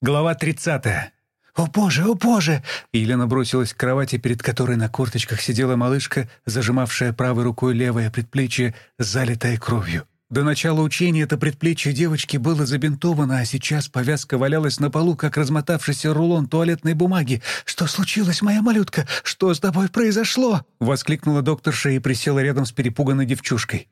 Глава 30. «О боже, о боже!» Елена бросилась к кровати, перед которой на корточках сидела малышка, зажимавшая правой рукой левое предплечье, залитое кровью. До начала учения это предплечье девочки было забинтовано, а сейчас повязка валялась на полу, как размотавшийся рулон туалетной бумаги. «Что случилось, моя малютка? Что с тобой произошло?» — воскликнула докторша и присела рядом с перепуганной девчушкой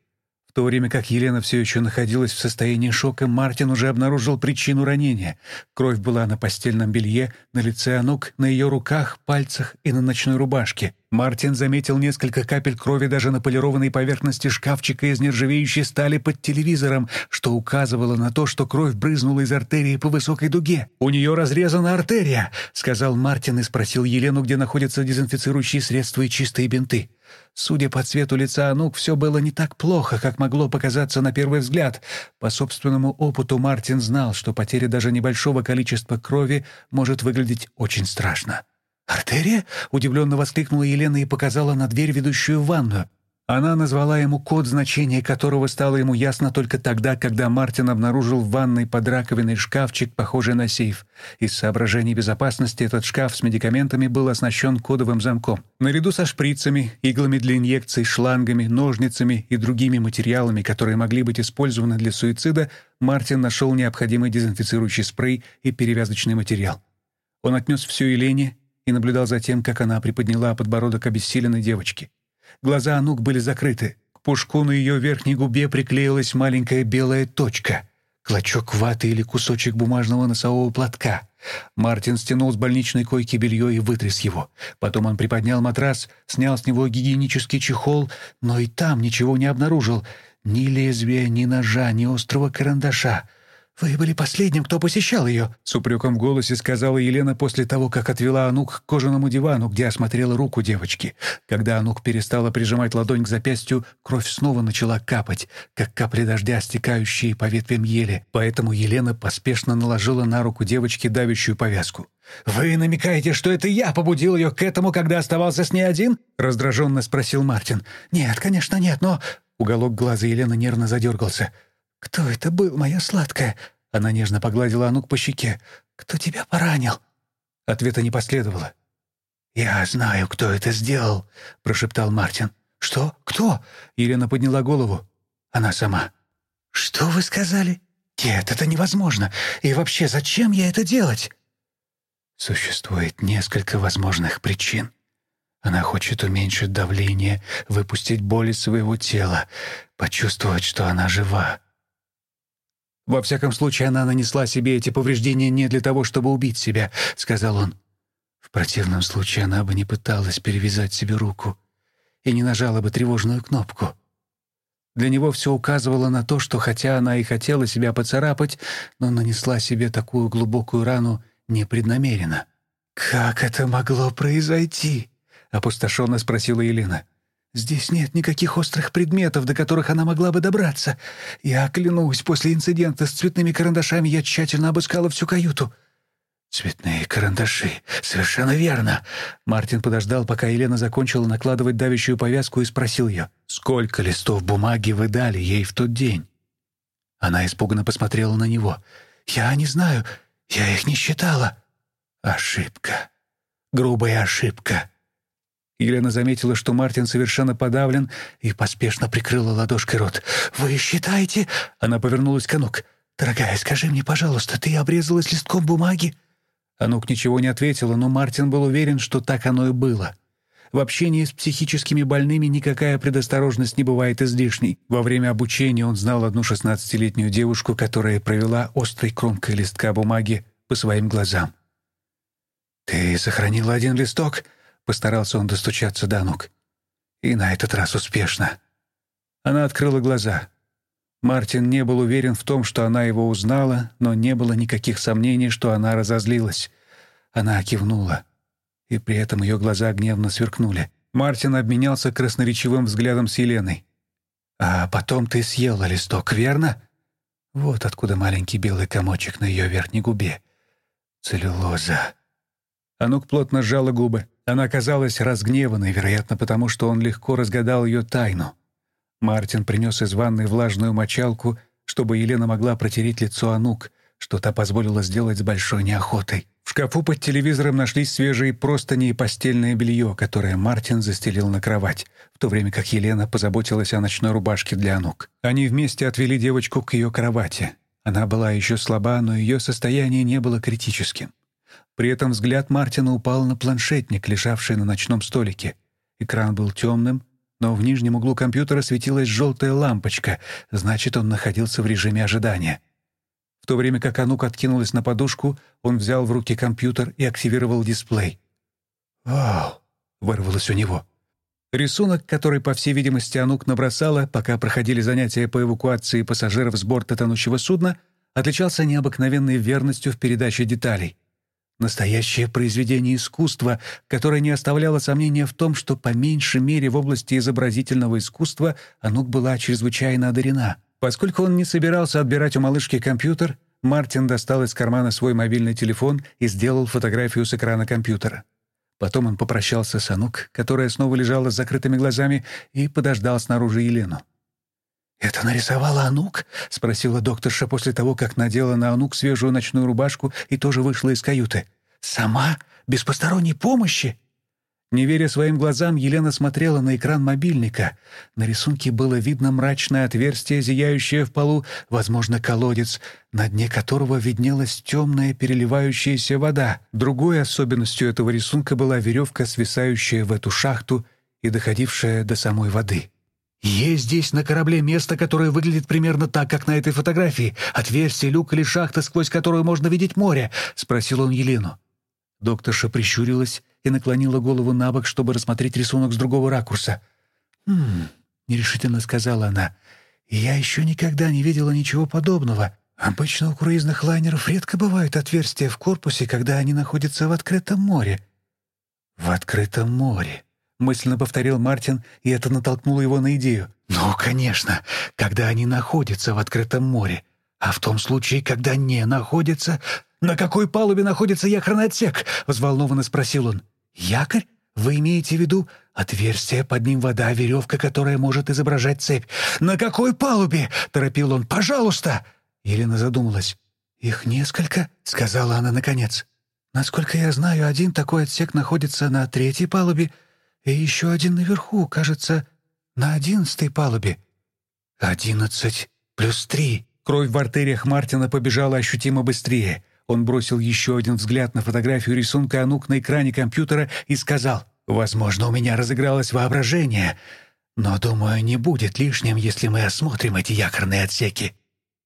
то время как Елена все еще находилась в состоянии шока, Мартин уже обнаружил причину ранения. Кровь была на постельном белье, на лице Анук, на ее руках, пальцах и на ночной рубашке. Мартин заметил несколько капель крови даже на полированной поверхности шкафчика из нержавеющей стали под телевизором, что указывало на то, что кровь брызнула из артерии по высокой дуге. «У нее разрезана артерия», — сказал Мартин и спросил Елену, где находятся дезинфицирующие средства и чистые бинты. Судя по цвету лица Анук, все было не так плохо, как могло показаться на первый взгляд. По собственному опыту Мартин знал, что потеря даже небольшого количества крови может выглядеть очень страшно. «Артерия?» — удивленно воскликнула Елена и показала на дверь, ведущую в ванную. Она назвала ему код, значение которого стало ему ясно только тогда, когда Мартин обнаружил в ванной под раковиной шкафчик, похожий на сейф. Из соображений безопасности этот шкаф с медикаментами был оснащен кодовым замком. Наряду со шприцами, иглами для инъекций, шлангами, ножницами и другими материалами, которые могли быть использованы для суицида, Мартин нашел необходимый дезинфицирующий спрей и перевязочный материал. Он отнес все Елене и наблюдал за тем, как она приподняла подбородок обессиленной девочки. Глаза Анук были закрыты. К пушку на ее верхней губе приклеилась маленькая белая точка. Клочок ваты или кусочек бумажного носового платка. Мартин стянул с больничной койки белье и вытряс его. Потом он приподнял матрас, снял с него гигиенический чехол, но и там ничего не обнаружил. Ни лезвия, ни ножа, ни острого карандаша. «Вы были последним, кто посещал ее», — с упреком в голосе сказала Елена после того, как отвела Анук к кожаному дивану, где осмотрела руку девочки. Когда Анук перестала прижимать ладонь к запястью, кровь снова начала капать, как капли дождя, стекающие по ветвям ели. Поэтому Елена поспешно наложила на руку девочки давящую повязку. «Вы намекаете, что это я побудил ее к этому, когда оставался с ней один?» — раздраженно спросил Мартин. «Нет, конечно, нет, но...» Уголок глаза Елены нервно задергался — «Кто это был, моя сладкая?» Она нежно погладила Анук по щеке. «Кто тебя поранил?» Ответа не последовало. «Я знаю, кто это сделал», — прошептал Мартин. «Что? Кто?» Елена подняла голову. «Она сама». «Что вы сказали?» «Нет, это невозможно. И вообще, зачем я это делать?» Существует несколько возможных причин. Она хочет уменьшить давление, выпустить боль из своего тела, почувствовать, что она жива. «Во всяком случае, она нанесла себе эти повреждения не для того, чтобы убить себя», — сказал он. В противном случае она бы не пыталась перевязать себе руку и не нажала бы тревожную кнопку. Для него все указывало на то, что хотя она и хотела себя поцарапать, но нанесла себе такую глубокую рану непреднамеренно. «Как это могло произойти?» — опустошенно спросила Елена. Здесь нет никаких острых предметов, до которых она могла бы добраться. Я клянусь, после инцидента с цветными карандашами я тщательно обыскала всю каюту». «Цветные карандаши. Совершенно верно». Мартин подождал, пока Елена закончила накладывать давящую повязку и спросил ее, «Сколько листов бумаги вы дали ей в тот день?» Она испуганно посмотрела на него. «Я не знаю. Я их не считала». «Ошибка. Грубая ошибка». Елена заметила, что Мартин совершенно подавлен, и поспешно прикрыла ладошкой рот. «Вы считаете...» Она повернулась к Анук. «Дорогая, скажи мне, пожалуйста, ты обрезалась листком бумаги?» Анук ничего не ответила, но Мартин был уверен, что так оно и было. В общении с психическими больными никакая предосторожность не бывает излишней. Во время обучения он знал одну шестнадцатилетнюю девушку, которая провела острой кромкой листка бумаги по своим глазам. «Ты сохранила один листок?» Постарался он достучаться до ног. И на этот раз успешно. Она открыла глаза. Мартин не был уверен в том, что она его узнала, но не было никаких сомнений, что она разозлилась. Она кивнула, и при этом ее глаза гневно сверкнули. Мартин обменялся красноречивым взглядом с Еленой. «А потом ты съела листок, верно?» Вот откуда маленький белый комочек на ее верхней губе. Целлюлоза. Анук плотно сжала губы. Она казалась разгневанной, вероятно, потому что он легко разгадал ее тайну. Мартин принес из ванной влажную мочалку, чтобы Елена могла протереть лицо Анук, что та позволила сделать с большой неохотой. В шкафу под телевизором нашлись свежие простыни и постельное белье, которое Мартин застелил на кровать, в то время как Елена позаботилась о ночной рубашке для Анук. Они вместе отвели девочку к ее кровати. Она была еще слаба, но ее состояние не было критическим. При этом взгляд Мартина упал на планшетник, лежавший на ночном столике. Экран был темным, но в нижнем углу компьютера светилась желтая лампочка, значит, он находился в режиме ожидания. В то время как Анук откинулась на подушку, он взял в руки компьютер и активировал дисплей. «Вау!» — вырвалось у него. Рисунок, который, по всей видимости, Анук набросала, пока проходили занятия по эвакуации пассажиров с борта тонущего судна, отличался необыкновенной верностью в передаче деталей. Настоящее произведение искусства, которое не оставляло сомнения в том, что по меньшей мере в области изобразительного искусства Анук была чрезвычайно одарена. Поскольку он не собирался отбирать у малышки компьютер, Мартин достал из кармана свой мобильный телефон и сделал фотографию с экрана компьютера. Потом он попрощался с Анук, которая снова лежала с закрытыми глазами, и подождал снаружи Елену. «Это нарисовала Анук?» — спросила докторша после того, как надела на Анук свежую ночную рубашку и тоже вышла из каюты. «Сама? Без посторонней помощи?» Не веря своим глазам, Елена смотрела на экран мобильника. На рисунке было видно мрачное отверстие, зияющее в полу, возможно, колодец, на дне которого виднелась темная переливающаяся вода. Другой особенностью этого рисунка была веревка, свисающая в эту шахту и доходившая до самой воды. «Есть здесь на корабле место, которое выглядит примерно так, как на этой фотографии. Отверстие, люк или шахта, сквозь которую можно видеть море?» — спросил он Елену. Докторша прищурилась и наклонила голову на бок, чтобы рассмотреть рисунок с другого ракурса. «Хм...» — нерешительно сказала она. «Я еще никогда не видела ничего подобного. Обычно у круизных лайнеров редко бывают отверстия в корпусе, когда они находятся в открытом море». «В открытом море», — мысленно повторил Мартин, и это натолкнуло его на идею. «Ну, конечно, когда они находятся в открытом море. А в том случае, когда не находятся... На какой палубе находится якорный отсек?» — взволнованно спросил он. «Якорь? Вы имеете в виду отверстие, под ним вода, веревка, которая может изображать цепь? На какой палубе?» — торопил он. «Пожалуйста!» Елена задумалась. «Их несколько?» — сказала она наконец. «Насколько я знаю, один такой отсек находится на третьей палубе, и еще один наверху, кажется, на одиннадцатой палубе. Одиннадцать плюс три. Кровь в артериях Мартина побежала ощутимо быстрее. Он бросил еще один взгляд на фотографию рисунка Анук на экране компьютера и сказал, «Возможно, у меня разыгралось воображение, но, думаю, не будет лишним, если мы осмотрим эти якорные отсеки».